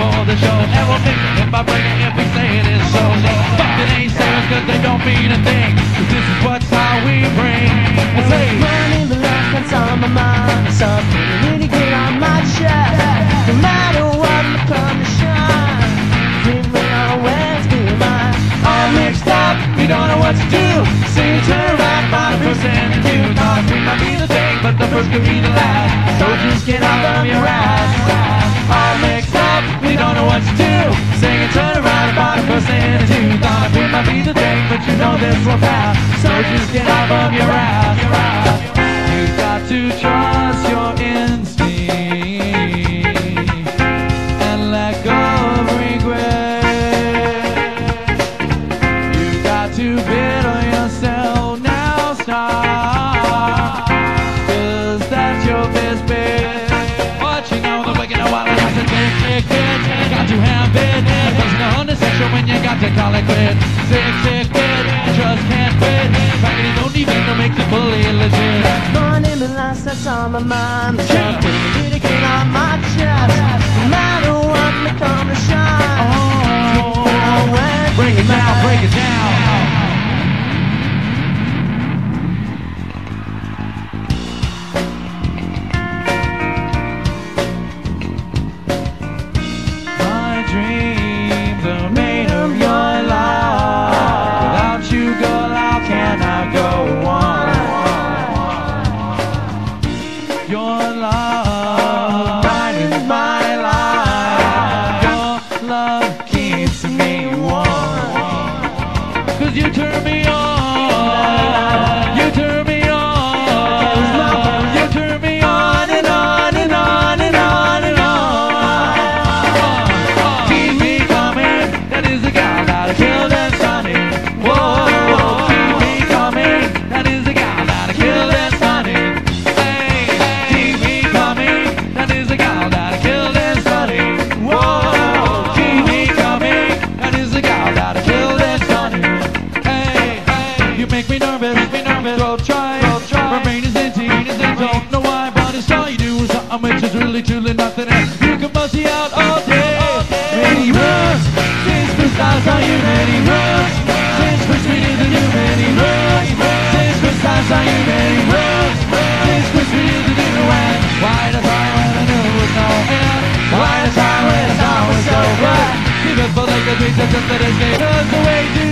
for the show. And we'll fix it by breaking if we say it is so. So fuck the naysayers cause they don't mean a thing. 'Cause this is what's how we bring. I say, Money, the last that's on my mind. Something really good on my chest. No matter what, come to shine. Dream will always be mine. all mixed up, we don't know what to do. It turn around by the person and two. Thought we might be the thing, but the first could be the last. So just get off of your ass. But you know this will pass. So just get off of your ass. You've got to trust your instinct and let go of regret. You've got to bid on yourself now, stop. Cause that's your best bet. Watching all the wicked and wild and to tick, tick, tick. Got to have it. It doesn't on the sexual when you got to call it quit. Sick, sick, quit. Can't fit. Fact, don't even to make it fully legit. Money, the last that's on my mind. Something really, truly nothing else. You can me out all day. Many rooms, since Christmas are you many rooms? Since Christmas is a new many rooms. Since Christmas are you many rooms? Since Christmas is a new one. Why when I knew it no end? Why the time when I thought it so good? Even for like the dreams that just that escape.